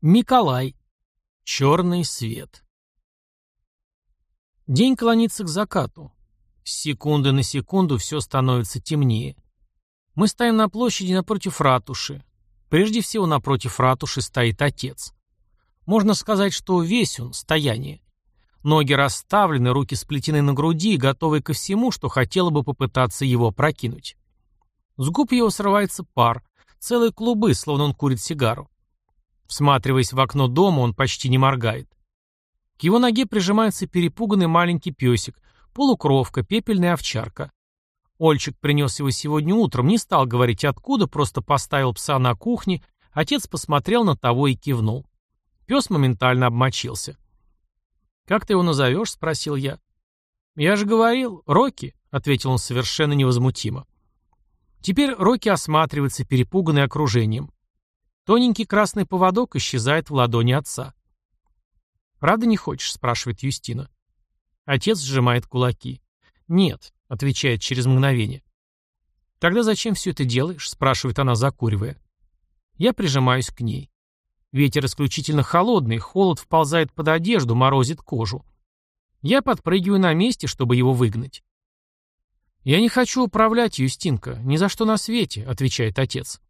Николай. Черный свет. День клонится к закату. С секунды на секунду все становится темнее. Мы стоим на площади напротив ратуши. Прежде всего напротив ратуши стоит отец. Можно сказать, что весь он, стояние. Ноги расставлены, руки сплетены на груди, готовые ко всему, что хотело бы попытаться его прокинуть. С губ его срывается пар, целые клубы, словно он курит сигару. Всматриваясь в окно дома, он почти не моргает. К его ноге прижимается перепуганный маленький песик, полукровка, пепельная овчарка. Ольчик принес его сегодня утром, не стал говорить откуда, просто поставил пса на кухне, отец посмотрел на того и кивнул. Пес моментально обмочился. «Как ты его назовешь?» — спросил я. «Я же говорил, Рокки», — ответил он совершенно невозмутимо. Теперь Рокки осматривается, перепуганный окружением. Тоненький красный поводок исчезает в ладони отца. «Правда не хочешь?» — спрашивает Юстина. Отец сжимает кулаки. «Нет», — отвечает через мгновение. «Тогда зачем все это делаешь?» — спрашивает она, закуривая. Я прижимаюсь к ней. Ветер исключительно холодный, холод вползает под одежду, морозит кожу. Я подпрыгиваю на месте, чтобы его выгнать. «Я не хочу управлять, Юстинка, ни за что на свете», — отвечает отец.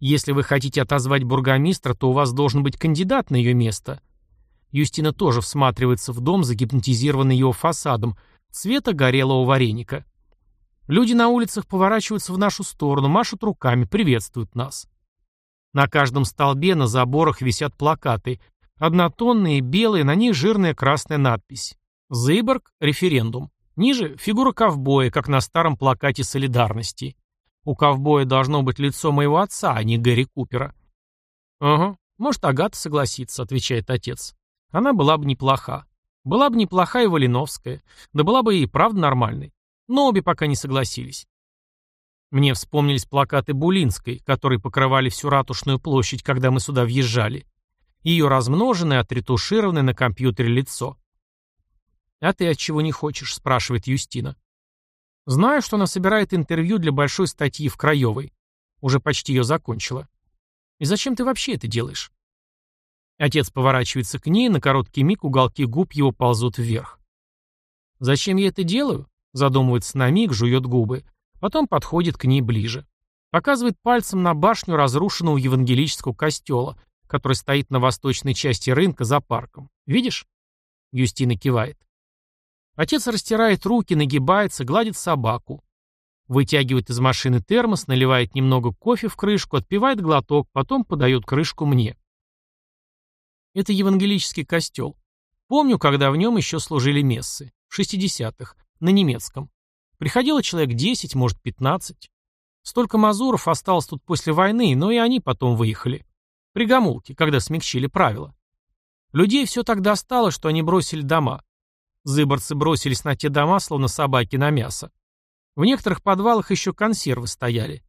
Если вы хотите отозвать бургомистра, то у вас должен быть кандидат на ее место. Юстина тоже всматривается в дом, загипнотизированный его фасадом, цвета горелого вареника. Люди на улицах поворачиваются в нашу сторону, машут руками, приветствуют нас. На каждом столбе на заборах висят плакаты. Однотонные, белые, на них жирная красная надпись. «Зыборг. Референдум». Ниже – фигура ковбоя, как на старом плакате солидарности. У ковбоя должно быть лицо моего отца, а не Гэри Купера. Ага, может, Агата согласится, отвечает отец. Она была бы неплоха. Была бы неплоха и Валиновская. Да была бы и правда нормальной. Но обе пока не согласились. Мне вспомнились плакаты Булинской, которые покрывали всю ратушную площадь, когда мы сюда въезжали. Ее размноженное, отретушированное на компьютере лицо. «А ты от чего не хочешь?» – спрашивает Юстина. Знаю, что она собирает интервью для большой статьи в Краевой. Уже почти ее закончила. И зачем ты вообще это делаешь? Отец поворачивается к ней, на короткий миг уголки губ его ползут вверх. «Зачем я это делаю?» Задумывается на миг, жует губы. Потом подходит к ней ближе. Показывает пальцем на башню разрушенного евангелического костела, который стоит на восточной части рынка за парком. «Видишь?» Юстина кивает. Отец растирает руки, нагибается, гладит собаку. Вытягивает из машины термос, наливает немного кофе в крышку, отпивает глоток, потом подает крышку мне. Это евангелический костел. Помню, когда в нем еще служили мессы. В 60-х. На немецком. Приходило человек 10, может 15. Столько мазуров осталось тут после войны, но и они потом выехали. При Гамулке, когда смягчили правила. Людей все так достало, что они бросили дома. Зыборцы бросились на те дома, словно собаки на мясо. В некоторых подвалах еще консервы стояли.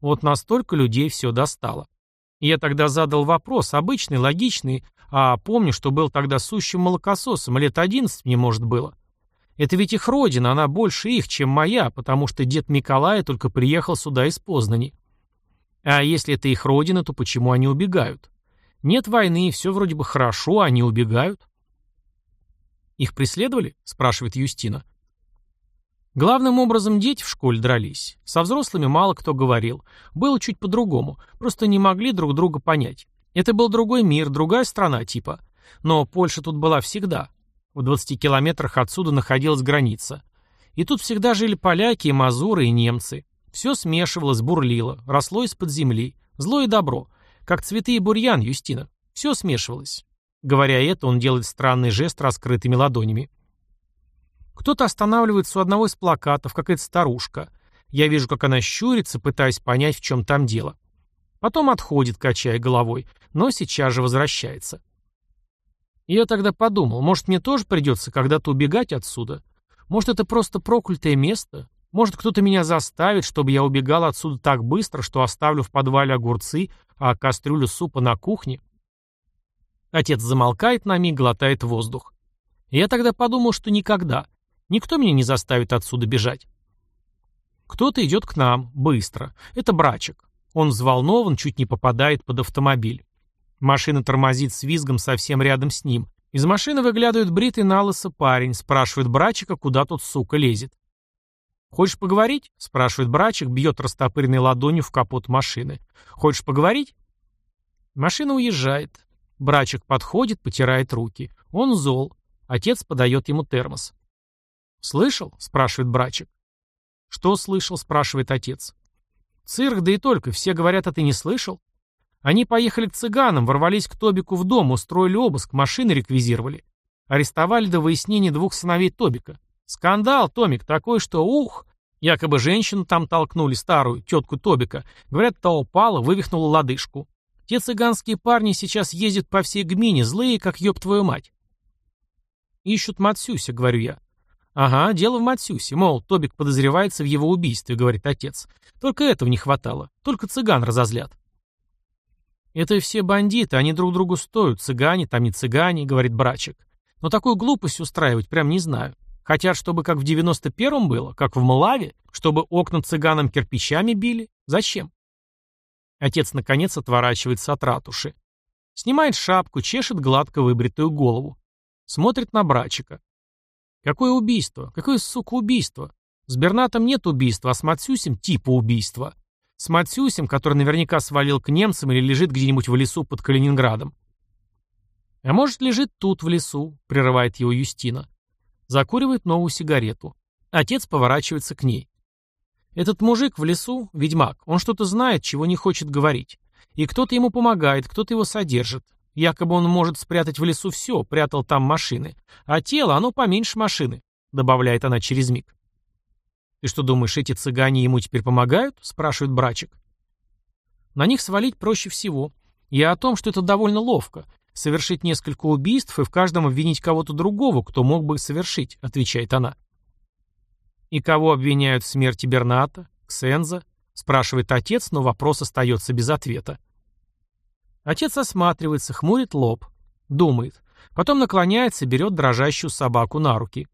Вот настолько людей все достало. я тогда задал вопрос, обычный, логичный, а помню, что был тогда сущим молокососом, лет одиннадцать мне, может, было. Это ведь их родина, она больше их, чем моя, потому что дед Николай только приехал сюда из Познани. А если это их родина, то почему они убегают? Нет войны, все вроде бы хорошо, они убегают. «Их преследовали?» – спрашивает Юстина. Главным образом дети в школе дрались. Со взрослыми мало кто говорил. Было чуть по-другому. Просто не могли друг друга понять. Это был другой мир, другая страна типа. Но Польша тут была всегда. В 20 километрах отсюда находилась граница. И тут всегда жили поляки, и мазуры, и немцы. Все смешивалось, бурлило, росло из-под земли. Зло и добро. Как цветы и бурьян, Юстина. Все смешивалось. Говоря это, он делает странный жест раскрытыми ладонями. Кто-то останавливается у одного из плакатов, какая-то старушка. Я вижу, как она щурится, пытаясь понять, в чем там дело. Потом отходит, качая головой, но сейчас же возвращается. я тогда подумал, может, мне тоже придется когда-то убегать отсюда? Может, это просто проклятое место? Может, кто-то меня заставит, чтобы я убегал отсюда так быстро, что оставлю в подвале огурцы, а кастрюлю супа на кухне? Отец замолкает на миг, глотает воздух. Я тогда подумал, что никогда. Никто меня не заставит отсюда бежать. Кто-то идет к нам, быстро. Это брачек. Он взволнован, чуть не попадает под автомобиль. Машина тормозит с визгом совсем рядом с ним. Из машины выглядывает бритый налысо парень, спрашивает брачика, куда тот, сука, лезет. «Хочешь поговорить?» — спрашивает брачик, бьет растопыренной ладонью в капот машины. «Хочешь поговорить?» Машина уезжает. Брачик подходит, потирает руки. Он зол. Отец подает ему термос. «Слышал?» — спрашивает брачик. «Что слышал?» — спрашивает отец. «Цирк, да и только. Все говорят, а ты не слышал?» Они поехали к цыганам, ворвались к Тобику в дом, устроили обыск, машины реквизировали. Арестовали до выяснения двух сыновей Тобика. Скандал, Томик, такой, что ух! Якобы женщину там толкнули, старую, тетку Тобика. Говорят, та упала, вывихнула лодыжку. Те цыганские парни сейчас ездят по всей гмине, злые, как ёб твою мать. Ищут Матсюся, говорю я. Ага, дело в Матсюсе. Мол, Тобик подозревается в его убийстве, говорит отец. Только этого не хватало. Только цыган разозлят. «Это все бандиты, они друг другу стоят, цыгане, там не цыгане», — говорит брачек. «Но такую глупость устраивать прям не знаю. Хотят, чтобы как в девяносто первом было, как в Малаве, чтобы окна цыганам кирпичами били? Зачем?» Отец, наконец, отворачивается от ратуши. Снимает шапку, чешет гладко выбритую голову. Смотрит на брачика. Какое убийство? Какое, сука, убийство? С Бернатом нет убийства, а с Мацюсем типа убийства. С Матсюсем, который наверняка свалил к немцам или лежит где-нибудь в лесу под Калининградом. А может, лежит тут, в лесу, прерывает его Юстина. Закуривает новую сигарету. Отец поворачивается к ней. Этот мужик в лесу, ведьмак, он что-то знает, чего не хочет говорить. И кто-то ему помогает, кто-то его содержит. Якобы он может спрятать в лесу все, прятал там машины. А тело, оно поменьше машины, добавляет она через миг. «Ты что думаешь, эти цыгане ему теперь помогают?» — спрашивает брачек. На них свалить проще всего. Я о том, что это довольно ловко. Совершить несколько убийств и в каждом обвинить кого-то другого, кто мог бы их совершить, отвечает она. И кого обвиняют в смерти Берната, Ксенза? Спрашивает отец, но вопрос остается без ответа. Отец осматривается, хмурит лоб. Думает. Потом наклоняется, берет дрожащую собаку на руки.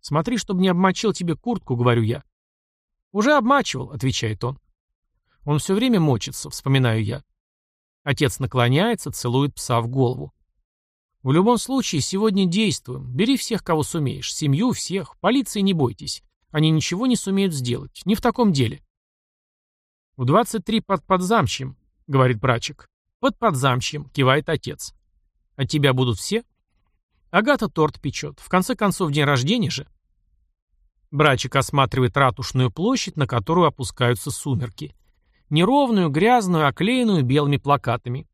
Смотри, чтобы не обмочил тебе куртку, говорю я. Уже обмачивал, отвечает он. Он все время мочится, вспоминаю я. Отец наклоняется, целует пса в голову. В любом случае, сегодня действуем. Бери всех, кого сумеешь. Семью, всех. Полиции не бойтесь. Они ничего не сумеют сделать. Не в таком деле. В 23 под подзамчьем, говорит брачек. Под подзамчьем, кивает отец. А тебя будут все? Агата торт печет. В конце концов, день рождения же. Брачик осматривает ратушную площадь, на которую опускаются сумерки. Неровную, грязную, оклеенную белыми плакатами.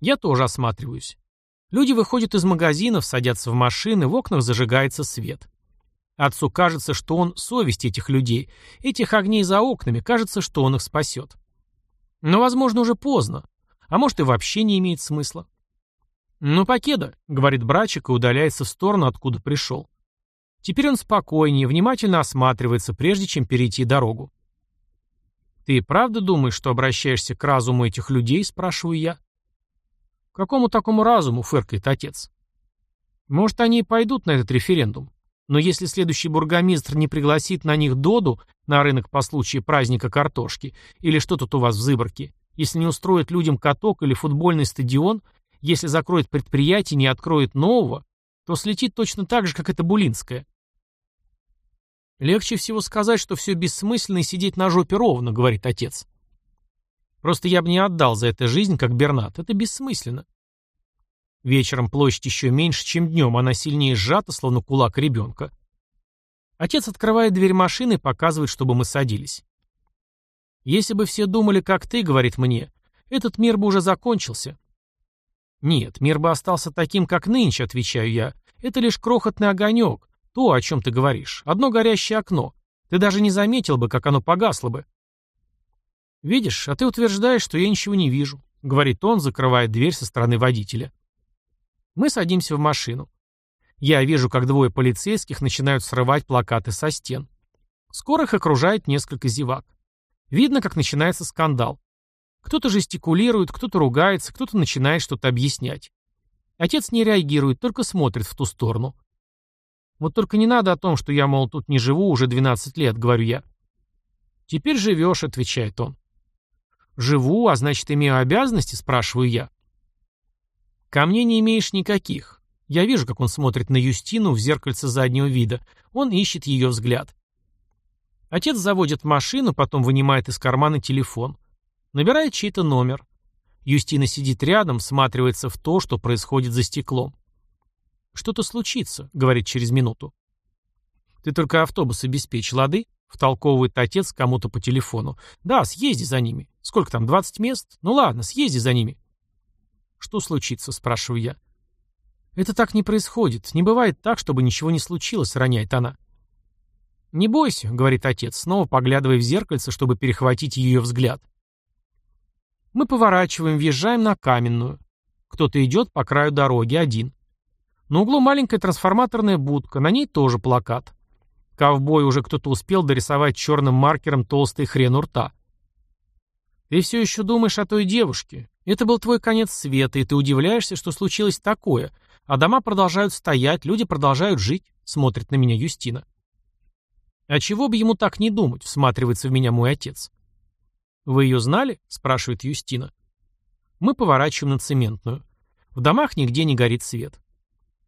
Я тоже осматриваюсь. Люди выходят из магазинов, садятся в машины, в окнах зажигается свет. Отцу кажется, что он совесть этих людей, этих огней за окнами, кажется, что он их спасет. Но, возможно, уже поздно. А может и вообще не имеет смысла. «Ну, покеда», — говорит брачик и удаляется в сторону, откуда пришел. Теперь он спокойнее, внимательно осматривается, прежде чем перейти дорогу. «Ты правда думаешь, что обращаешься к разуму этих людей?» — спрашиваю я. «К какому такому разуму?» — фыркает отец. «Может, они и пойдут на этот референдум. Но если следующий бургомистр не пригласит на них Доду на рынок по случаю праздника картошки, или что тут у вас в Зыборке, если не устроит людям каток или футбольный стадион, если закроет предприятие не откроет нового, то слетит точно так же, как это Булинская. Легче всего сказать, что все бессмысленно и сидеть на жопе ровно, говорит отец. Просто я бы не отдал за это жизнь, как Бернат. Это бессмысленно. Вечером площадь еще меньше, чем днем, она сильнее сжата, словно кулак ребенка. Отец открывает дверь машины и показывает, чтобы мы садились. «Если бы все думали, как ты, — говорит мне, — этот мир бы уже закончился. «Нет, мир бы остался таким, как нынче», — отвечаю я. «Это лишь крохотный огонек. То, о чем ты говоришь. Одно горящее окно. Ты даже не заметил бы, как оно погасло бы». «Видишь, а ты утверждаешь, что я ничего не вижу», — говорит он, закрывая дверь со стороны водителя. Мы садимся в машину. Я вижу, как двое полицейских начинают срывать плакаты со стен. Скоро их окружает несколько зевак. Видно, как начинается скандал. Кто-то жестикулирует, кто-то ругается, кто-то начинает что-то объяснять. Отец не реагирует, только смотрит в ту сторону. Вот только не надо о том, что я, мол, тут не живу уже 12 лет, говорю я. Теперь живешь, отвечает он. Живу, а значит, имею обязанности, спрашиваю я. Ко мне не имеешь никаких. Я вижу, как он смотрит на Юстину в зеркальце заднего вида. Он ищет ее взгляд. Отец заводит машину, потом вынимает из кармана телефон. Набирает чей-то номер. Юстина сидит рядом, всматривается в то, что происходит за стеклом. «Что-то случится», — говорит через минуту. «Ты только автобус обеспечь, лады?» — втолковывает отец кому-то по телефону. «Да, съезди за ними. Сколько там, 20 мест? Ну ладно, съезди за ними». «Что случится?» — спрашиваю я. «Это так не происходит. Не бывает так, чтобы ничего не случилось», — роняет она. «Не бойся», — говорит отец, снова поглядывая в зеркальце, чтобы перехватить ее взгляд. Мы поворачиваем, въезжаем на каменную. Кто-то идет по краю дороги, один. На углу маленькая трансформаторная будка, на ней тоже плакат. Ковбой уже кто-то успел дорисовать черным маркером толстый хрен у рта. Ты все еще думаешь о той девушке. Это был твой конец света, и ты удивляешься, что случилось такое, а дома продолжают стоять, люди продолжают жить, смотрит на меня Юстина. А чего бы ему так не думать, всматривается в меня мой отец. «Вы ее знали?» — спрашивает Юстина. Мы поворачиваем на цементную. В домах нигде не горит свет.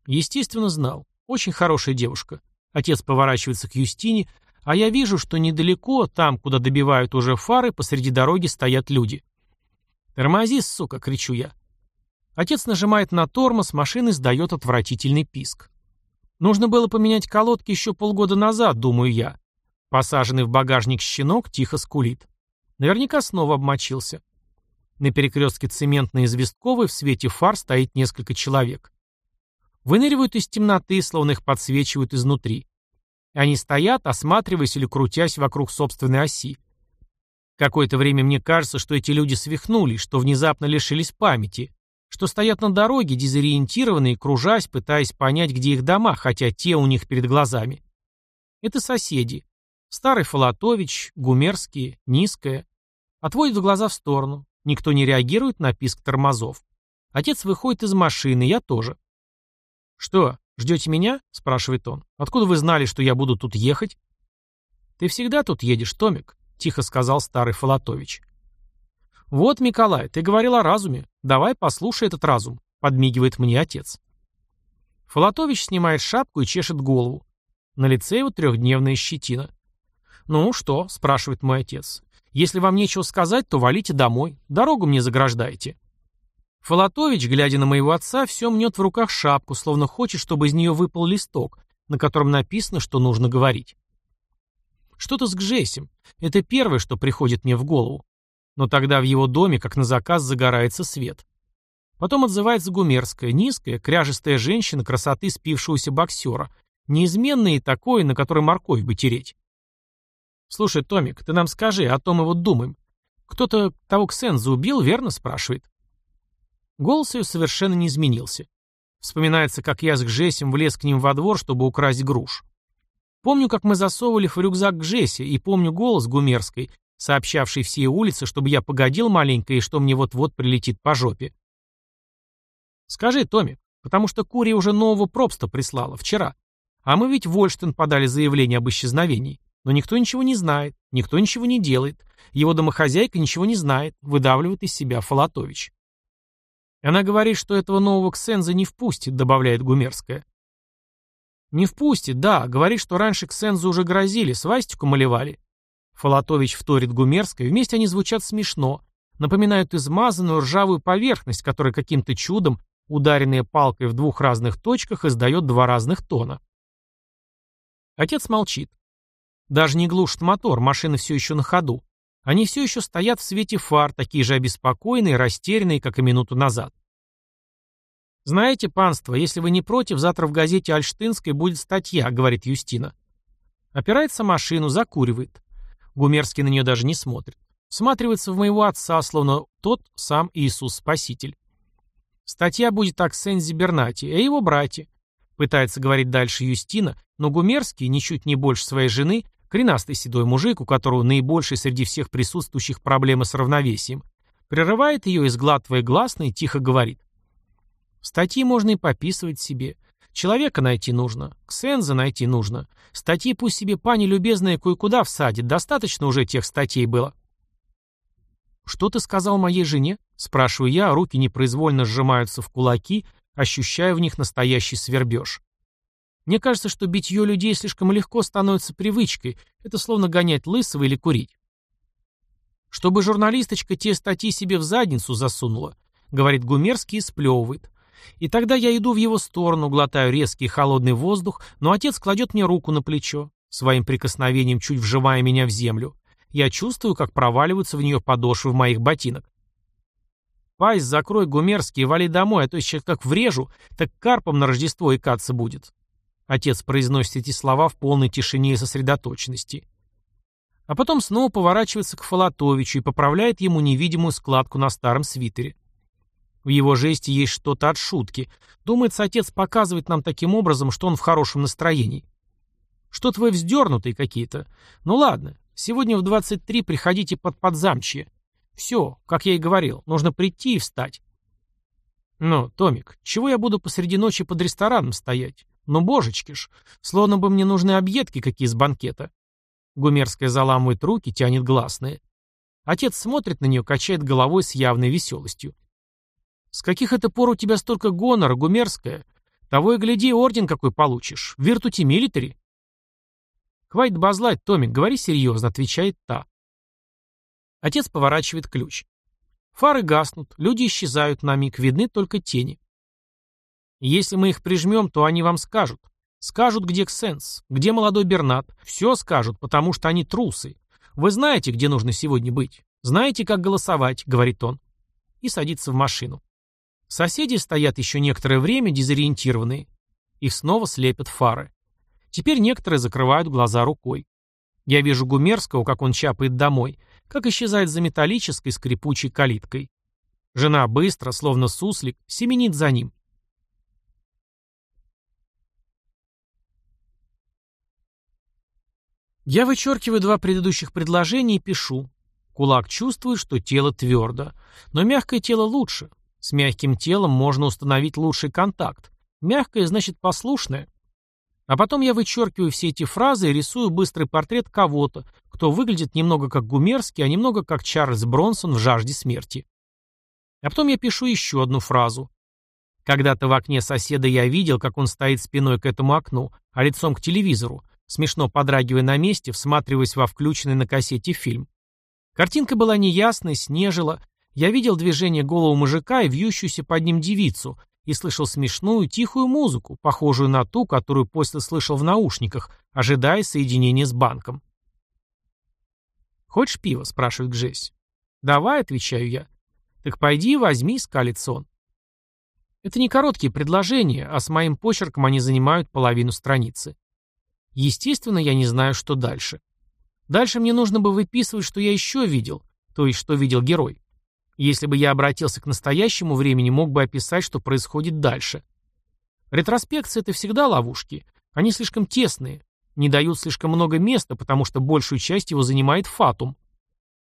Естественно, знал. Очень хорошая девушка. Отец поворачивается к Юстине, а я вижу, что недалеко, там, куда добивают уже фары, посреди дороги стоят люди. «Тормози, сука!» — кричу я. Отец нажимает на тормоз, машина издает отвратительный писк. Нужно было поменять колодки еще полгода назад, думаю я. Посаженный в багажник щенок тихо скулит. Наверняка снова обмочился. На перекрестке цементной и известковой в свете фар стоит несколько человек. Выныривают из темноты, словно их подсвечивают изнутри. Они стоят, осматриваясь или крутясь вокруг собственной оси. Какое-то время мне кажется, что эти люди свихнулись, что внезапно лишились памяти, что стоят на дороге, дезориентированные, кружась, пытаясь понять, где их дома, хотя те у них перед глазами. Это соседи. Старый Фалатович, Гумерские, Низкая. Отводит глаза в сторону. Никто не реагирует на писк тормозов. Отец выходит из машины, я тоже. «Что, ждете меня?» — спрашивает он. «Откуда вы знали, что я буду тут ехать?» «Ты всегда тут едешь, Томик», — тихо сказал старый Фалатович. «Вот, Миколай, ты говорил о разуме. Давай послушай этот разум», — подмигивает мне отец. Фалатович снимает шапку и чешет голову. На лице его трехдневная щетина. «Ну что?» — спрашивает мой отец. «Если вам нечего сказать, то валите домой. Дорогу мне заграждаете». Фалатович, глядя на моего отца, все мнет в руках шапку, словно хочет, чтобы из нее выпал листок, на котором написано, что нужно говорить. Что-то с Гжесем. Это первое, что приходит мне в голову. Но тогда в его доме, как на заказ, загорается свет. Потом отзывается Гумерская, низкая, кряжестая женщина красоты спившегося боксера, неизменная и такое, на которой морковь бы тереть. «Слушай, Томик, ты нам скажи, о том и вот думаем. Кто-то того Ксенза убил, верно?» — спрашивает. Голос ее совершенно не изменился. Вспоминается, как я с Гжесем влез к ним во двор, чтобы украсть груш. Помню, как мы засовывали в рюкзак Гжесе, и помню голос Гумерской, сообщавший все улицы, чтобы я погодил маленько и что мне вот-вот прилетит по жопе. Скажи, Томик, потому что Курия уже нового пропста прислала, вчера. А мы ведь в Ольштен подали заявление об исчезновении. Но никто ничего не знает, никто ничего не делает. Его домохозяйка ничего не знает, выдавливает из себя Фалатович. Она говорит, что этого нового Ксенза не впустит, добавляет Гумерская. Не впустит, да, говорит, что раньше Ксензу уже грозили, свастику малевали. Фалатович вторит Гумерской, вместе они звучат смешно, напоминают измазанную ржавую поверхность, которая каким-то чудом, ударенная палкой в двух разных точках, издает два разных тона. Отец молчит. Даже не глушит мотор, машина все еще на ходу. Они все еще стоят в свете фар, такие же обеспокоенные, растерянные, как и минуту назад. «Знаете, панство, если вы не против, завтра в газете Альштинской будет статья», — говорит Юстина. Опирается машину, закуривает. Гумерский на нее даже не смотрит. Всматривается в моего отца, словно тот сам Иисус Спаситель. Статья будет о Ксензе Бернати, о его брате. Пытается говорить дальше Юстина, но Гумерский, ничуть не больше своей жены, Коренастый седой мужик, у которого наибольшие среди всех присутствующих проблемы с равновесием, прерывает ее и, сглатывая гласно, тихо говорит. Статьи можно и пописывать себе. Человека найти нужно, Ксенза найти нужно. Статьи пусть себе пани любезная кое-куда всадит, достаточно уже тех статей было. «Что ты сказал моей жене?» — спрашиваю я, а руки непроизвольно сжимаются в кулаки, ощущая в них настоящий свербеж. Мне кажется, что битье людей слишком легко становится привычкой, это словно гонять лысого или курить. Чтобы журналисточка те статьи себе в задницу засунула, говорит Гумерский и сплевывает. И тогда я иду в его сторону, глотаю резкий холодный воздух, но отец кладет мне руку на плечо, своим прикосновением чуть вжимая меня в землю. Я чувствую, как проваливаются в нее подошвы моих ботинок. Пасть закрой, Гумерский, и вали домой, а то сейчас как врежу, так карпом на Рождество икаться будет. Отец произносит эти слова в полной тишине и сосредоточенности. А потом снова поворачивается к Фалатовичу и поправляет ему невидимую складку на старом свитере. В его жесте есть что-то от шутки. Думается, отец показывает нам таким образом, что он в хорошем настроении. Что-то вы вздернутые какие-то. Ну ладно, сегодня в 23 приходите под подзамчье. Все, как я и говорил, нужно прийти и встать. Ну, Томик, чего я буду посреди ночи под рестораном стоять? Ну, божечки ж, словно бы мне нужны объедки какие с банкета. Гумерская заламывает руки, тянет гласные. Отец смотрит на нее, качает головой с явной веселостью. «С каких это пор у тебя столько гонора, Гумерская? Того и гляди, орден какой получишь. Виртути Милитари». «Хватит базлать, Томик, говори серьезно», — отвечает та. Отец поворачивает ключ. Фары гаснут, люди исчезают на миг, видны только тени. Если мы их прижмем, то они вам скажут. Скажут, где Ксенс, где молодой Бернат. Все скажут, потому что они трусы. Вы знаете, где нужно сегодня быть. Знаете, как голосовать, говорит он. И садится в машину. Соседи стоят еще некоторое время дезориентированные. Их снова слепят фары. Теперь некоторые закрывают глаза рукой. Я вижу Гумерского, как он чапает домой, как исчезает за металлической скрипучей калиткой. Жена быстро, словно суслик, семенит за ним. Я вычеркиваю два предыдущих предложения и пишу. Кулак чувствует, что тело твердо. Но мягкое тело лучше. С мягким телом можно установить лучший контакт. Мягкое значит послушное. А потом я вычеркиваю все эти фразы и рисую быстрый портрет кого-то, кто выглядит немного как Гумерский, а немного как Чарльз Бронсон в «Жажде смерти». А потом я пишу еще одну фразу. Когда-то в окне соседа я видел, как он стоит спиной к этому окну, а лицом к телевизору, смешно подрагивая на месте, всматриваясь во включенный на кассете фильм. Картинка была неясной, снежила. Я видел движение голову мужика и вьющуюся под ним девицу, и слышал смешную, тихую музыку, похожую на ту, которую после слышал в наушниках, ожидая соединения с банком. «Хочешь пиво?» — спрашивает Джесси. «Давай», — отвечаю я. «Так пойди возьми», — скалится он. Это не короткие предложения, а с моим почерком они занимают половину страницы. Естественно, я не знаю, что дальше. Дальше мне нужно бы выписывать, что я еще видел, то есть, что видел герой. Если бы я обратился к настоящему времени, мог бы описать, что происходит дальше. Ретроспекции — это всегда ловушки. Они слишком тесные, не дают слишком много места, потому что большую часть его занимает фатум.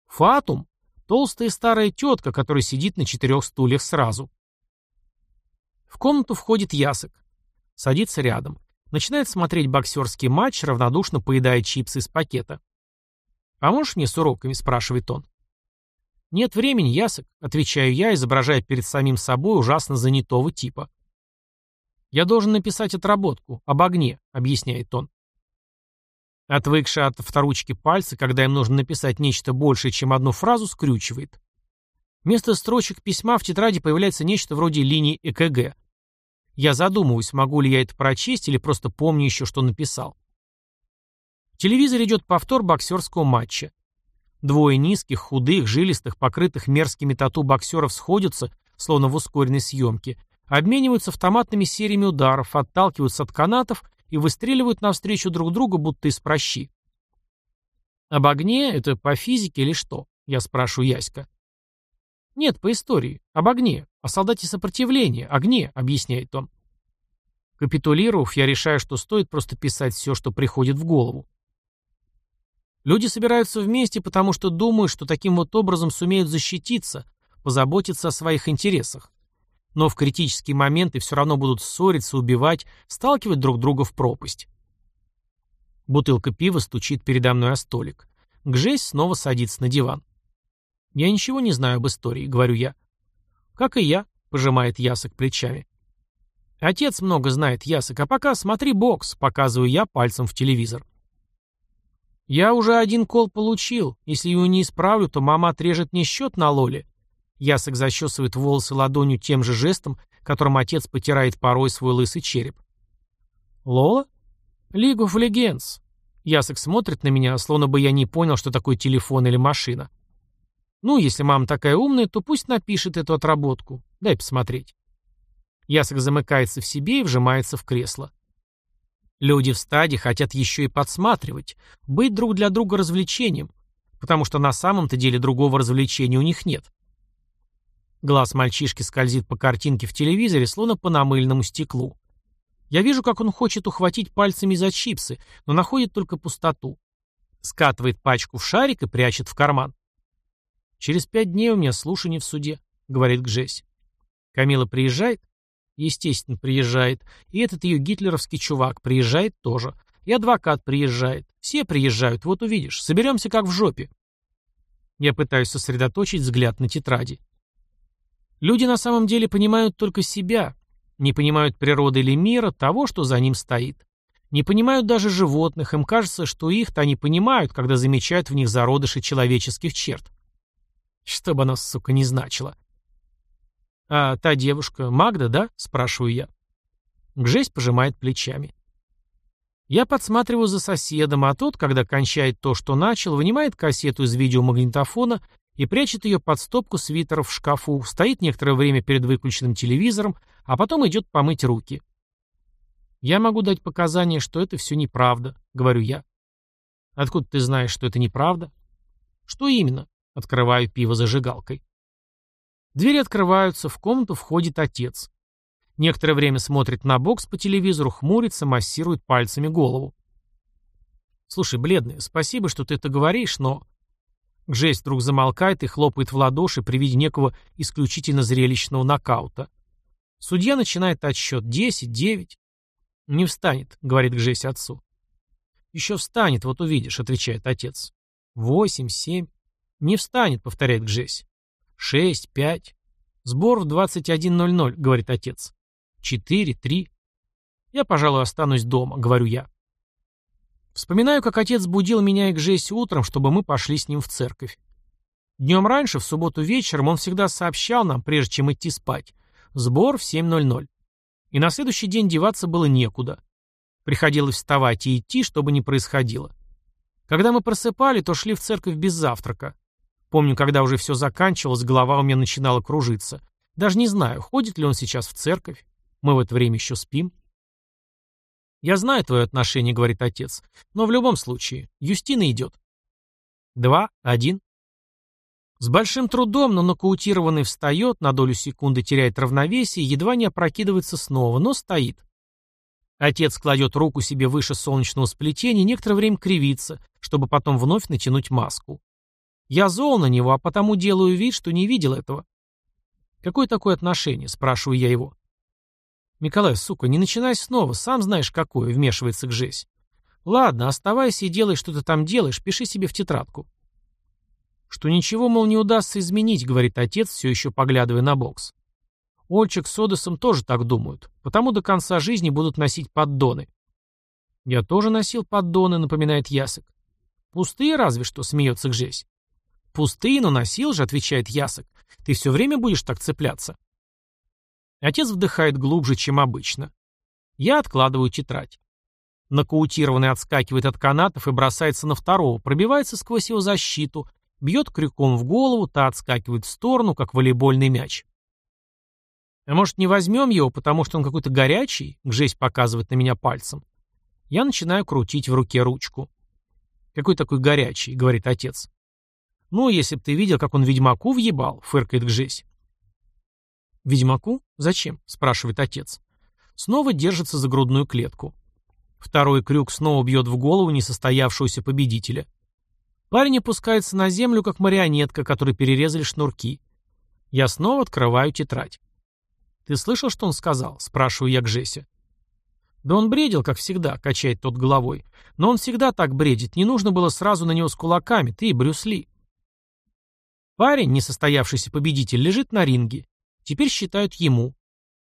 Фатум — толстая старая тетка, которая сидит на четырех стульях сразу. В комнату входит Ясок. Садится рядом. Начинает смотреть боксерский матч, равнодушно поедая чипсы из пакета. «Поможешь мне с уроками?» – спрашивает он. «Нет времени, Ясок», — отвечаю я, изображая перед самим собой ужасно занятого типа. «Я должен написать отработку, об огне», — объясняет он. Отвыкший от вторучки пальца, когда им нужно написать нечто большее, чем одну фразу, скрючивает. Вместо строчек письма в тетради появляется нечто вроде линии ЭКГ. Я задумываюсь, могу ли я это прочесть или просто помню еще, что написал. В телевизоре идет повтор боксерского матча. Двое низких, худых, жилистых, покрытых мерзкими тату боксеров сходятся, словно в ускоренной съемке, обмениваются автоматными сериями ударов, отталкиваются от канатов и выстреливают навстречу друг другу, будто из прощи. «Об огне? Это по физике или что?» Я спрашиваю Яська. «Нет, по истории. Об огне. О солдате сопротивления. Огне», — объясняет он. Капитулировав, я решаю, что стоит просто писать все, что приходит в голову. Люди собираются вместе, потому что думают, что таким вот образом сумеют защититься, позаботиться о своих интересах. Но в критические моменты все равно будут ссориться, убивать, сталкивать друг друга в пропасть. Бутылка пива стучит передо мной о столик. Гжесь снова садится на диван. Я ничего не знаю об истории, говорю я. Как и я, пожимает Ясок плечами. Отец много знает, Ясок, а пока смотри бокс, показываю я пальцем в телевизор. Я уже один кол получил. Если его не исправлю, то мама отрежет мне счет на Лоле. Ясок зачесывает волосы ладонью тем же жестом, которым отец потирает порой свой лысый череп. Лола? League of Legends. Ясок смотрит на меня, словно бы я не понял, что такое телефон или машина. Ну, если мама такая умная, то пусть напишет эту отработку. Дай посмотреть. Ясок замыкается в себе и вжимается в кресло. Люди в стаде хотят еще и подсматривать, быть друг для друга развлечением, потому что на самом-то деле другого развлечения у них нет. Глаз мальчишки скользит по картинке в телевизоре, словно по намыльному стеклу. Я вижу, как он хочет ухватить пальцами за чипсы, но находит только пустоту. Скатывает пачку в шарик и прячет в карман. «Через пять дней у меня слушание в суде», — говорит Гжесь. Камила приезжает? Естественно, приезжает. И этот ее гитлеровский чувак приезжает тоже. И адвокат приезжает. Все приезжают, вот увидишь. Соберемся как в жопе. Я пытаюсь сосредоточить взгляд на тетради. Люди на самом деле понимают только себя, не понимают природы или мира, того, что за ним стоит. Не понимают даже животных, им кажется, что их-то они понимают, когда замечают в них зародыши человеческих черт. Что бы оно, сука, не значило. «А та девушка, Магда, да?» — спрашиваю я. Гжесть пожимает плечами. Я подсматриваю за соседом, а тот, когда кончает то, что начал, вынимает кассету из видеомагнитофона и прячет ее под стопку свитеров в шкафу, стоит некоторое время перед выключенным телевизором, а потом идет помыть руки. «Я могу дать показания, что это все неправда», — говорю я. «Откуда ты знаешь, что это неправда?» «Что именно?» Открываю пиво зажигалкой. Двери открываются, в комнату входит отец. Некоторое время смотрит на бокс по телевизору, хмурится, массирует пальцами голову. «Слушай, бледный, спасибо, что ты это говоришь, но...» Гжесть вдруг замолкает и хлопает в ладоши при виде некого исключительно зрелищного нокаута. Судья начинает отсчет. Десять, девять. «Не встанет», — говорит Гжесть отцу. «Еще встанет, вот увидишь», — отвечает отец. «Восемь, семь». «Не встанет», — повторяет Гжесь. «Шесть, пять». «Сбор в 21.00», — говорит отец. «Четыре, три». «Я, пожалуй, останусь дома», — говорю я. Вспоминаю, как отец будил меня и Гжесь утром, чтобы мы пошли с ним в церковь. Днем раньше, в субботу вечером, он всегда сообщал нам, прежде чем идти спать, сбор в 7.00. И на следующий день деваться было некуда. Приходилось вставать и идти, чтобы не происходило. Когда мы просыпали, то шли в церковь без завтрака. Помню, когда уже все заканчивалось, голова у меня начинала кружиться. Даже не знаю, ходит ли он сейчас в церковь. Мы в это время еще спим. «Я знаю твое отношение», — говорит отец. «Но в любом случае, Юстина идет». Два, один. С большим трудом, но нокаутированный встает, на долю секунды теряет равновесие, едва не опрокидывается снова, но стоит. Отец кладет руку себе выше солнечного сплетения некоторое время кривится, чтобы потом вновь натянуть маску. Я зол на него, а потому делаю вид, что не видел этого. «Какое такое отношение?» – спрашиваю я его. «Николай, сука, не начинай снова, сам знаешь какое», – вмешивается к Жесь. «Ладно, оставайся и делай, что ты там делаешь, пиши себе в тетрадку». «Что ничего, мол, не удастся изменить», — говорит отец, все еще поглядывая на бокс. Ольчик с Одесом тоже так думают, потому до конца жизни будут носить поддоны. «Я тоже носил поддоны», — напоминает Ясок. «Пустые разве что», — смеется Гжесь. «Пустые, но носил же», — отвечает Ясок. «Ты все время будешь так цепляться?» Отец вдыхает глубже, чем обычно. Я откладываю тетрадь. Нокаутированный отскакивает от канатов и бросается на второго, пробивается сквозь его защиту, бьет крюком в голову, та отскакивает в сторону, как волейбольный мяч. А может, не возьмем его, потому что он какой-то горячий? Гжесь показывает на меня пальцем. Я начинаю крутить в руке ручку. «Какой такой горячий?» — говорит отец. «Ну, если б ты видел, как он ведьмаку въебал», — фыркает Гжесь. «Ведьмаку? Зачем?» — спрашивает отец. Снова держится за грудную клетку. Второй крюк снова бьет в голову несостоявшегося победителя. Парень опускается на землю, как марионетка, которой перерезали шнурки. Я снова открываю тетрадь. «Ты слышал, что он сказал?» — спрашиваю я Гжеся. «Да он бредил, как всегда», — качает тот головой. «Но он всегда так бредит. Не нужно было сразу на него с кулаками. Ты, Брюс Ли». Парень, несостоявшийся победитель, лежит на ринге. Теперь считают ему.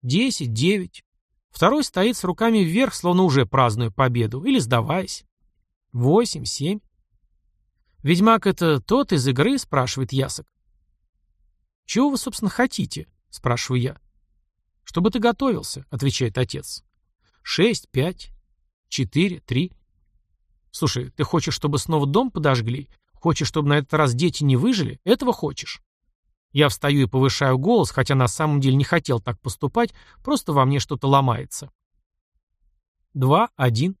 Десять, девять. Второй стоит с руками вверх, словно уже празднуя победу, или сдаваясь. Восемь, семь. «Ведьмак — это тот из игры?» — спрашивает Ясок. «Чего вы, собственно, хотите?» — спрашиваю я. «Чтобы ты готовился», — отвечает отец. «Шесть, пять, четыре, три». «Слушай, ты хочешь, чтобы снова дом подожгли? Хочешь, чтобы на этот раз дети не выжили? Этого хочешь?» Я встаю и повышаю голос, хотя на самом деле не хотел так поступать, просто во мне что-то ломается. Два, один.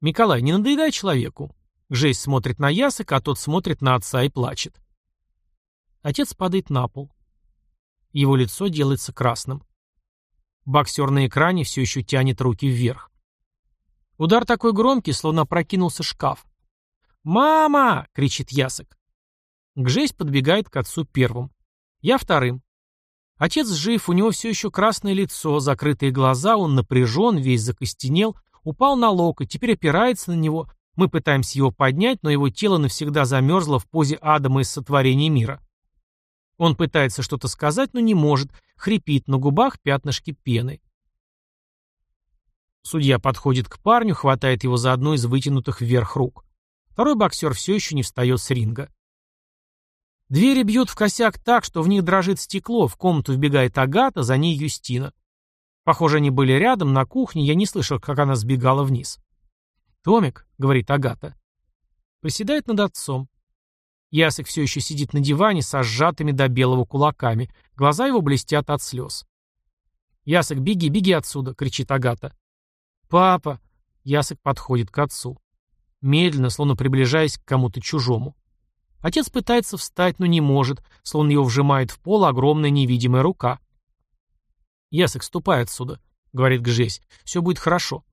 Николай, не надоедай человеку. Жесть смотрит на Ясыка, а тот смотрит на отца и плачет. Отец падает на пол. Его лицо делается красным. Боксер на экране все еще тянет руки вверх. Удар такой громкий, словно прокинулся шкаф. «Мама!» — кричит Ясок. Гжесь подбегает к отцу первым. Я вторым. Отец жив, у него все еще красное лицо, закрытые глаза, он напряжен, весь закостенел, упал на локоть, теперь опирается на него. Мы пытаемся его поднять, но его тело навсегда замерзло в позе Адама из сотворения мира. Он пытается что-то сказать, но не может, хрипит, на губах пятнышки пены. Судья подходит к парню, хватает его за одну из вытянутых вверх рук. Второй боксер все еще не встает с ринга. Двери бьют в косяк так, что в них дрожит стекло, в комнату вбегает Агата, за ней Юстина. Похоже, они были рядом, на кухне, я не слышал, как она сбегала вниз. «Томик», — говорит Агата, приседает над отцом. Ясик все еще сидит на диване со сжатыми до белого кулаками, глаза его блестят от слез. «Ясик, беги, беги отсюда!» — кричит Агата. «Папа!» — Ясик подходит к отцу. Медленно, словно приближаясь к кому-то чужому. Отец пытается встать, но не может, словно его вжимает в пол огромная невидимая рука. «Ясок, ступай отсюда», — говорит Гжесь. «Все будет хорошо».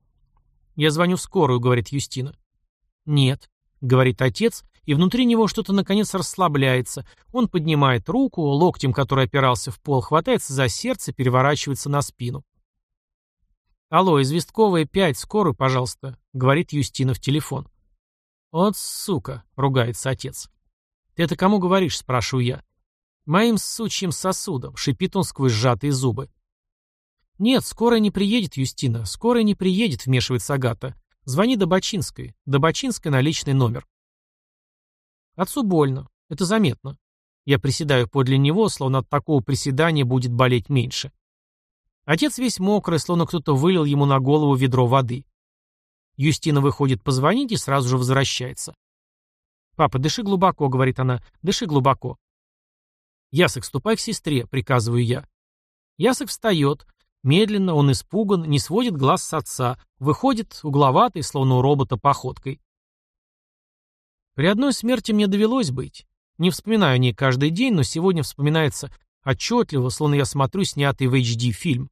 «Я звоню в скорую», — говорит Юстина. «Нет», — говорит отец, и внутри него что-то наконец расслабляется. Он поднимает руку, локтем, который опирался в пол, хватается за сердце, переворачивается на спину. «Алло, известковая 5, скорую, пожалуйста», — говорит Юстина в телефон. «Вот сука», — ругается отец. «Ты это кому говоришь?» — спрашиваю я. «Моим сучьим сосудом», — шипит он сквозь сжатые зубы. «Нет, скорая не приедет, Юстина. Скорая не приедет», — вмешивается Агата. «Звони до Бочинской. До Бочинской на личный номер». Отцу больно. Это заметно. Я приседаю подле него, словно от такого приседания будет болеть меньше. Отец весь мокрый, словно кто-то вылил ему на голову ведро воды. Юстина выходит позвонить и сразу же возвращается. «Папа, дыши глубоко», — говорит она, — «дыши глубоко». «Ясок, ступай к сестре», — приказываю я. Ясок встает. Медленно, он испуган, не сводит глаз с отца, выходит угловатый, словно у робота, походкой. При одной смерти мне довелось быть. Не вспоминаю о ней каждый день, но сегодня вспоминается отчетливо, словно я смотрю снятый в HD фильм.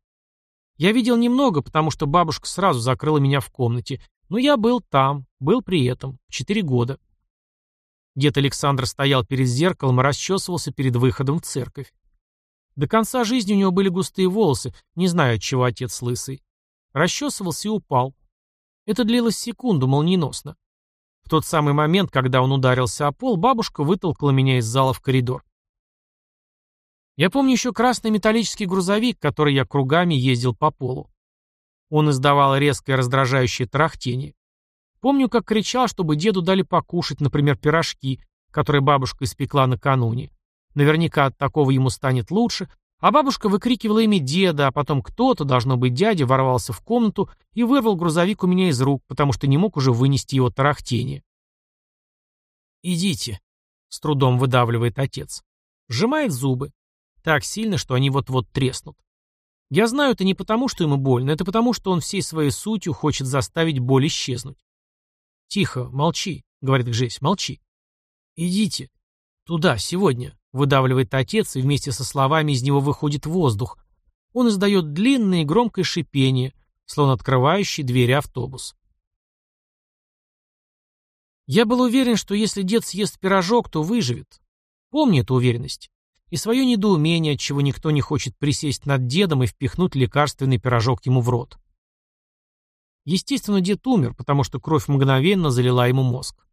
Я видел немного, потому что бабушка сразу закрыла меня в комнате, но я был там, был при этом, четыре года. Дед Александр стоял перед зеркалом и расчесывался перед выходом в церковь. До конца жизни у него были густые волосы, не знаю, от чего отец лысый. Расчесывался и упал. Это длилось секунду, молниеносно. В тот самый момент, когда он ударился о пол, бабушка вытолкала меня из зала в коридор. Я помню еще красный металлический грузовик, который я кругами ездил по полу. Он издавал резкое раздражающее трахтение. Помню, как кричал, чтобы деду дали покушать, например, пирожки, которые бабушка испекла накануне. Наверняка от такого ему станет лучше, а бабушка выкрикивала имя деда, а потом кто-то, должно быть дядя, ворвался в комнату и вырвал грузовик у меня из рук, потому что не мог уже вынести его тарахтение. «Идите», — с трудом выдавливает отец. Сжимает зубы. Так сильно, что они вот-вот треснут. Я знаю это не потому, что ему больно, это потому, что он всей своей сутью хочет заставить боль исчезнуть. «Тихо, молчи», — говорит Гжесь, — «молчи». «Идите. Туда, сегодня», — выдавливает отец, и вместе со словами из него выходит воздух. Он издает длинное и громкое шипение, словно открывающий двери автобус. Я был уверен, что если дед съест пирожок, то выживет. Помни эту уверенность. И свое недоумение, от чего никто не хочет присесть над дедом и впихнуть лекарственный пирожок ему в рот. Естественно, дед умер, потому что кровь мгновенно залила ему мозг.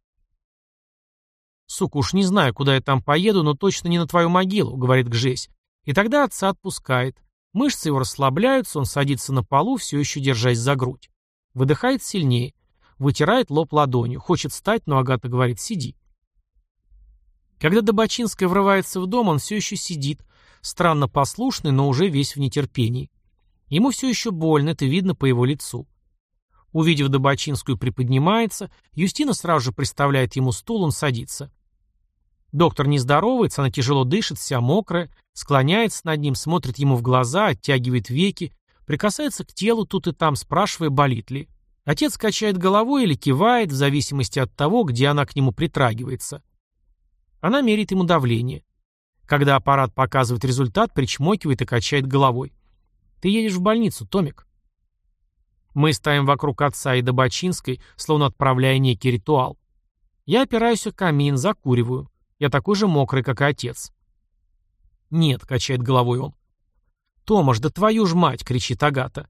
«Сука, уж не знаю, куда я там поеду, но точно не на твою могилу», — говорит Гжесь. И тогда отца отпускает. Мышцы его расслабляются, он садится на полу, все еще держась за грудь. Выдыхает сильнее. Вытирает лоб ладонью. Хочет встать, но Агата говорит «сиди». Когда Добочинская врывается в дом, он все еще сидит, странно послушный, но уже весь в нетерпении. Ему все еще больно, это видно по его лицу. Увидев Добочинскую, приподнимается, Юстина сразу же представляет ему стул, он садится. Доктор не здоровается, она тяжело дышит, вся мокрая, склоняется над ним, смотрит ему в глаза, оттягивает веки, прикасается к телу тут и там, спрашивая, болит ли. Отец качает головой или кивает, в зависимости от того, где она к нему притрагивается. Она меряет ему давление. Когда аппарат показывает результат, причмокивает и качает головой. «Ты едешь в больницу, Томик». Мы ставим вокруг отца и Добочинской, словно отправляя некий ритуал. Я опираюсь о камин, закуриваю. Я такой же мокрый, как и отец. «Нет», — качает головой он. «Томаш, да твою ж мать!» — кричит Агата.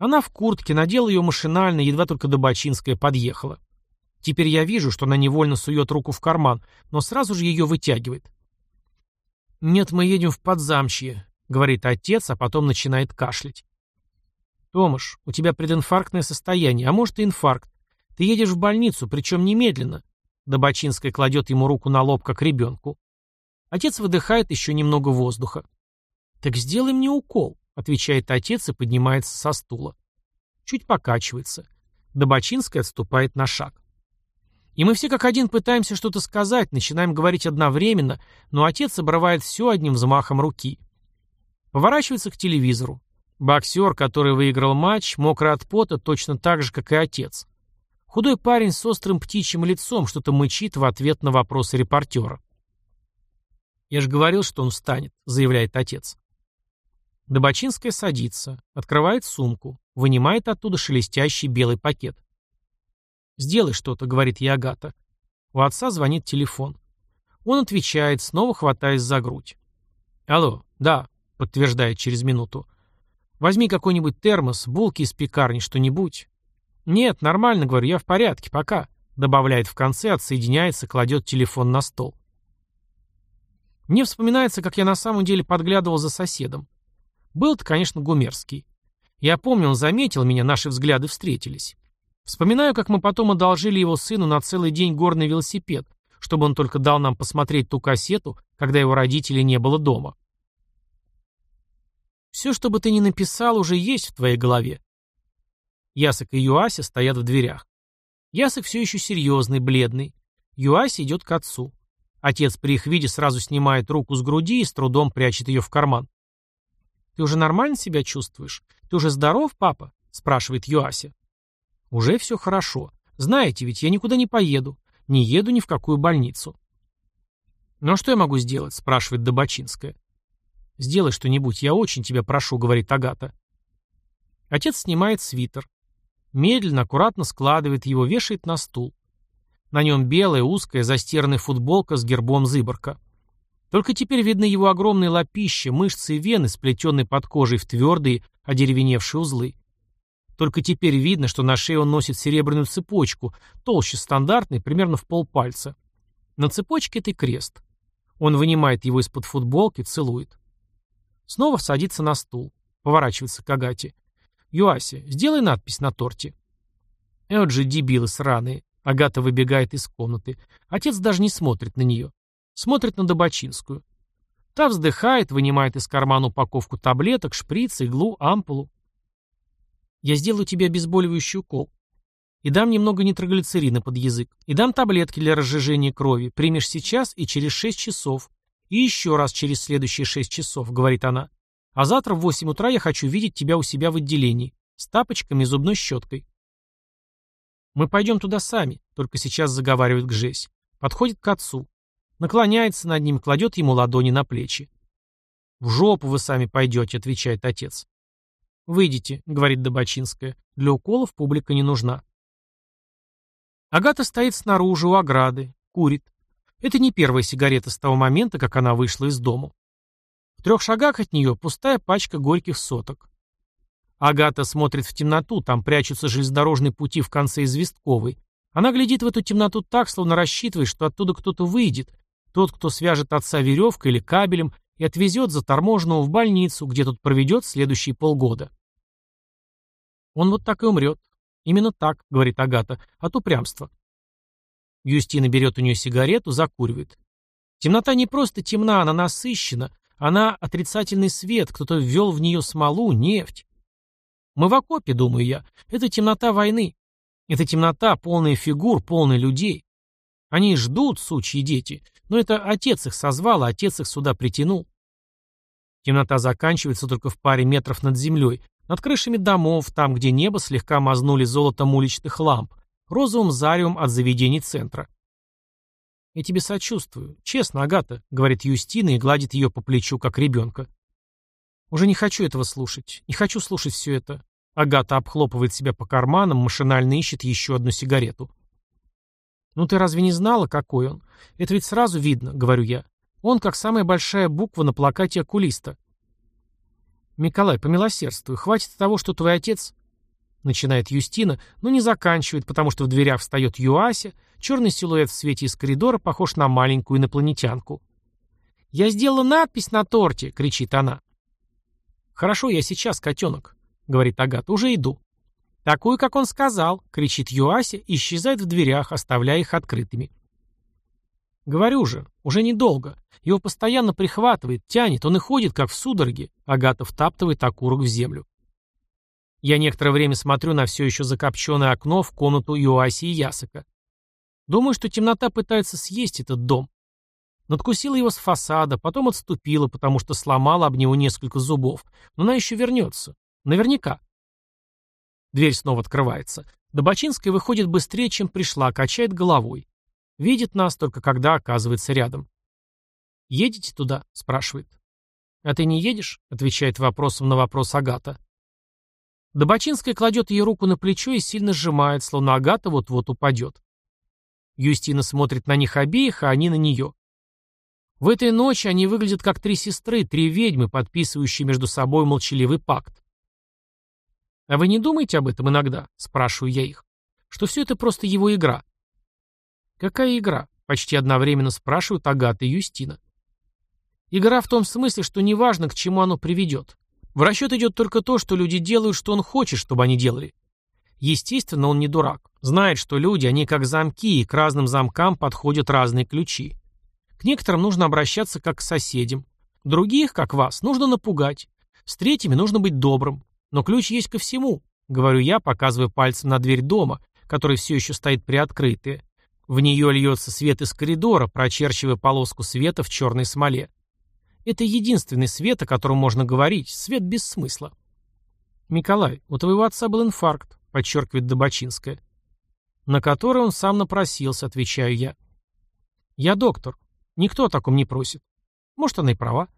Она в куртке, надела ее машинально, едва только Добочинская подъехала. Теперь я вижу, что она невольно сует руку в карман, но сразу же ее вытягивает. «Нет, мы едем в подзамчье», — говорит отец, а потом начинает кашлять. «Томаш, у тебя прединфарктное состояние, а может и инфаркт. Ты едешь в больницу, причем немедленно». Добочинская кладет ему руку на лоб, как ребенку. Отец выдыхает еще немного воздуха. «Так сделай мне укол», — отвечает отец и поднимается со стула. Чуть покачивается. Добочинская отступает на шаг. И мы все как один пытаемся что-то сказать, начинаем говорить одновременно, но отец обрывает все одним взмахом руки. Поворачивается к телевизору. Боксер, который выиграл матч, мокрый от пота, точно так же, как и отец. Худой парень с острым птичьим лицом что-то мычит в ответ на вопросы репортера. «Я же говорил, что он встанет», — заявляет отец. Добочинская садится, открывает сумку, вынимает оттуда шелестящий белый пакет. «Сделай что-то», — говорит ей Агата. У отца звонит телефон. Он отвечает, снова хватаясь за грудь. «Алло, да», — подтверждает через минуту. «Возьми какой-нибудь термос, булки из пекарни, что-нибудь». «Нет, нормально, — говорю, — я в порядке, пока», — добавляет в конце, отсоединяется, кладет телефон на стол. Мне вспоминается, как я на самом деле подглядывал за соседом. Был-то, конечно, гумерский. Я помню, он заметил меня, наши взгляды встретились. Вспоминаю, как мы потом одолжили его сыну на целый день горный велосипед, чтобы он только дал нам посмотреть ту кассету, когда его родителей не было дома. Все, что бы ты ни написал, уже есть в твоей голове. Ясок и Юася стоят в дверях. Ясок все еще серьезный, бледный. Юася идет к отцу. Отец при их виде сразу снимает руку с груди и с трудом прячет ее в карман. «Ты уже нормально себя чувствуешь? Ты уже здоров, папа?» – спрашивает Юася. Уже все хорошо. Знаете, ведь я никуда не поеду. Не еду ни в какую больницу. «Ну а что я могу сделать?» – спрашивает Добочинская. «Сделай что-нибудь, я очень тебя прошу», – говорит Агата. Отец снимает свитер. Медленно, аккуратно складывает его, вешает на стул. На нем белая, узкая, застиранная футболка с гербом Зыборка. Только теперь видны его огромные лопища, мышцы и вены, сплетенные под кожей в твердые, одеревеневшие узлы. Только теперь видно, что на шее он носит серебряную цепочку, толще стандартной, примерно в полпальца. На цепочке это крест. Он вынимает его из-под футболки, целует. Снова садится на стул. Поворачивается к Агате. «Юася, сделай надпись на торте». Вот же дебилы сраные. Агата выбегает из комнаты. Отец даже не смотрит на нее. Смотрит на Добочинскую. Та вздыхает, вынимает из кармана упаковку таблеток, шприц, иглу, ампулу. Я сделаю тебе обезболивающий укол. И дам немного нитроглицерина под язык. И дам таблетки для разжижения крови. Примешь сейчас и через 6 часов. И еще раз через следующие 6 часов, говорит она. А завтра в 8 утра я хочу видеть тебя у себя в отделении. С тапочками и зубной щеткой. Мы пойдем туда сами, только сейчас заговаривает Гжесь. Подходит к отцу. Наклоняется над ним, кладет ему ладони на плечи. «В жопу вы сами пойдете», — отвечает отец. «Выйдите», — говорит Добочинская. «Для уколов публика не нужна». Агата стоит снаружи у ограды, курит. Это не первая сигарета с того момента, как она вышла из дому. В трех шагах от нее пустая пачка горьких соток. Агата смотрит в темноту, там прячутся железнодорожные пути в конце известковой, Она глядит в эту темноту так, словно рассчитывает, что оттуда кто-то выйдет, тот, кто свяжет отца веревкой или кабелем и отвезет заторможенного в больницу, где тот проведет следующие полгода. Он вот так и умрет. Именно так, говорит Агата, от упрямства. Юстина берет у нее сигарету, закуривает. Темнота не просто темна, она насыщена. Она отрицательный свет, кто-то ввел в нее смолу, нефть. Мы в окопе, думаю я. Это темнота войны. Это темнота, полная фигур, полная людей. Они ждут, сучьи дети. Но это отец их созвал, а отец их сюда притянул. Темнота заканчивается только в паре метров над землей, над крышами домов, там, где небо слегка мазнули золотом уличных ламп, розовым заревом от заведений центра. «Я тебе сочувствую. Честно, Агата», — говорит Юстина и гладит ее по плечу, как ребенка. «Уже не хочу этого слушать. Не хочу слушать все это». Агата обхлопывает себя по карманам, машинально ищет еще одну сигарету. «Ну ты разве не знала, какой он? Это ведь сразу видно», — говорю я. «Он как самая большая буква на плакате окулиста». «Миколай, помилосердствуй. Хватит того, что твой отец...» Начинает Юстина, но не заканчивает, потому что в дверях встает Юася, черный силуэт в свете из коридора похож на маленькую инопланетянку. «Я сделала надпись на торте!» — кричит она. «Хорошо, я сейчас, котенок», — говорит Агата, — «уже иду». «Такую, как он сказал!» — кричит Юася и исчезает в дверях, оставляя их открытыми. «Говорю же, уже недолго. Его постоянно прихватывает, тянет, он и ходит, как в судороге». Агата втаптывает окурок в землю. Я некоторое время смотрю на все еще закопченное окно в комнату Юаси и Ясака. Думаю, что темнота пытается съесть этот дом. Надкусила его с фасада, потом отступила, потому что сломала об него несколько зубов. Но она еще вернется. Наверняка. Дверь снова открывается. Добочинская выходит быстрее, чем пришла, качает головой. Видит нас только когда оказывается рядом. «Едете туда?» — спрашивает. «А ты не едешь?» — отвечает вопросом на вопрос Агата. Добочинская кладет ей руку на плечо и сильно сжимает, словно Агата вот-вот упадет. Юстина смотрит на них обеих, а они на нее. В этой ночи они выглядят как три сестры, три ведьмы, подписывающие между собой молчаливый пакт. «А вы не думаете об этом иногда?» – спрашиваю я их. «Что все это просто его игра?» «Какая игра?» – почти одновременно спрашивают Агата и Юстина. «Игра в том смысле, что неважно, к чему оно приведет. В расчет идет только то, что люди делают, что он хочет, чтобы они делали. Естественно, он не дурак. Знает, что люди, они как замки, и к разным замкам подходят разные ключи. К некоторым нужно обращаться как к соседям. Других, как вас, нужно напугать. С третьими нужно быть добрым. Но ключ есть ко всему, говорю я, показывая пальцем на дверь дома, который все еще стоит приоткрытая. В нее льется свет из коридора, прочерчивая полоску света в черной смоле. Это единственный свет, о котором можно говорить, свет без смысла. «Николай, у твоего отца был инфаркт», — подчеркивает Добочинская. «На который он сам напросился», — отвечаю я. «Я доктор. Никто о таком не просит. Может, она и права.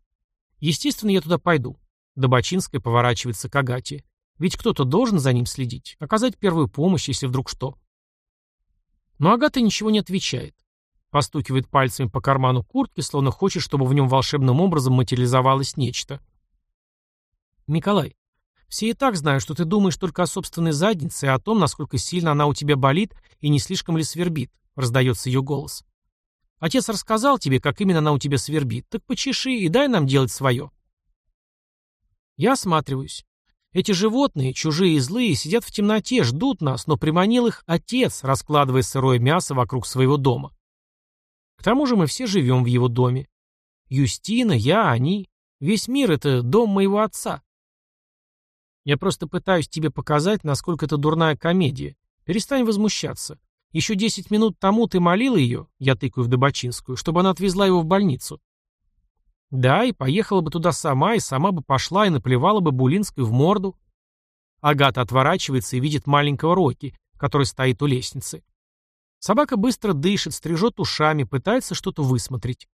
Естественно, я туда пойду». Добочинская поворачивается к Агате. «Ведь кто-то должен за ним следить, оказать первую помощь, если вдруг что». Но Агата ничего не отвечает. Постукивает пальцами по карману куртки, словно хочет, чтобы в нем волшебным образом материализовалось нечто. «Николай, все и так знают, что ты думаешь только о собственной заднице и о том, насколько сильно она у тебя болит и не слишком ли свербит», — раздается ее голос. «Отец рассказал тебе, как именно она у тебя свербит, так почеши и дай нам делать свое». Я осматриваюсь. Эти животные, чужие и злые, сидят в темноте, ждут нас, но приманил их отец, раскладывая сырое мясо вокруг своего дома. К тому же мы все живем в его доме. Юстина, я, они. Весь мир — это дом моего отца. Я просто пытаюсь тебе показать, насколько это дурная комедия. Перестань возмущаться. Еще десять минут тому ты молила ее, я тыкаю в Добочинскую, чтобы она отвезла его в больницу. Да, и поехала бы туда сама, и сама бы пошла и наплевала бы Булинской в морду. Агата отворачивается и видит маленького Роки, который стоит у лестницы. Собака быстро дышит, стрижет ушами, пытается что-то высмотреть.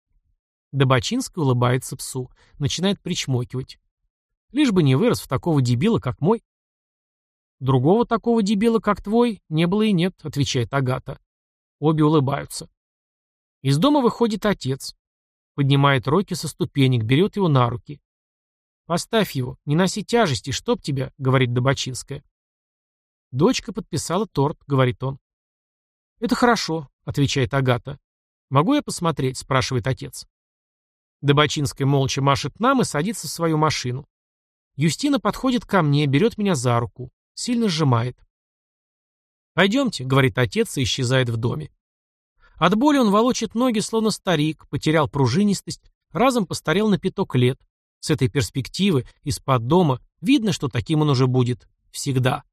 Добочинский улыбается псу, начинает причмокивать. Лишь бы не вырос в такого дебила, как мой. Другого такого дебила, как твой, не было и нет, отвечает Агата. Обе улыбаются. Из дома выходит отец. Поднимает Рокки со ступенек, берет его на руки. «Поставь его, не носи тяжести, чтоб тебя», — говорит Добочинская. «Дочка подписала торт», — говорит он. «Это хорошо», — отвечает Агата. «Могу я посмотреть?» — спрашивает отец. Добочинская молча машет нам и садится в свою машину. Юстина подходит ко мне, берет меня за руку, сильно сжимает. «Пойдемте», — говорит отец и исчезает в доме. От боли он волочит ноги, словно старик, потерял пружинистость, разом постарел на пяток лет. С этой перспективы, из-под дома, видно, что таким он уже будет всегда.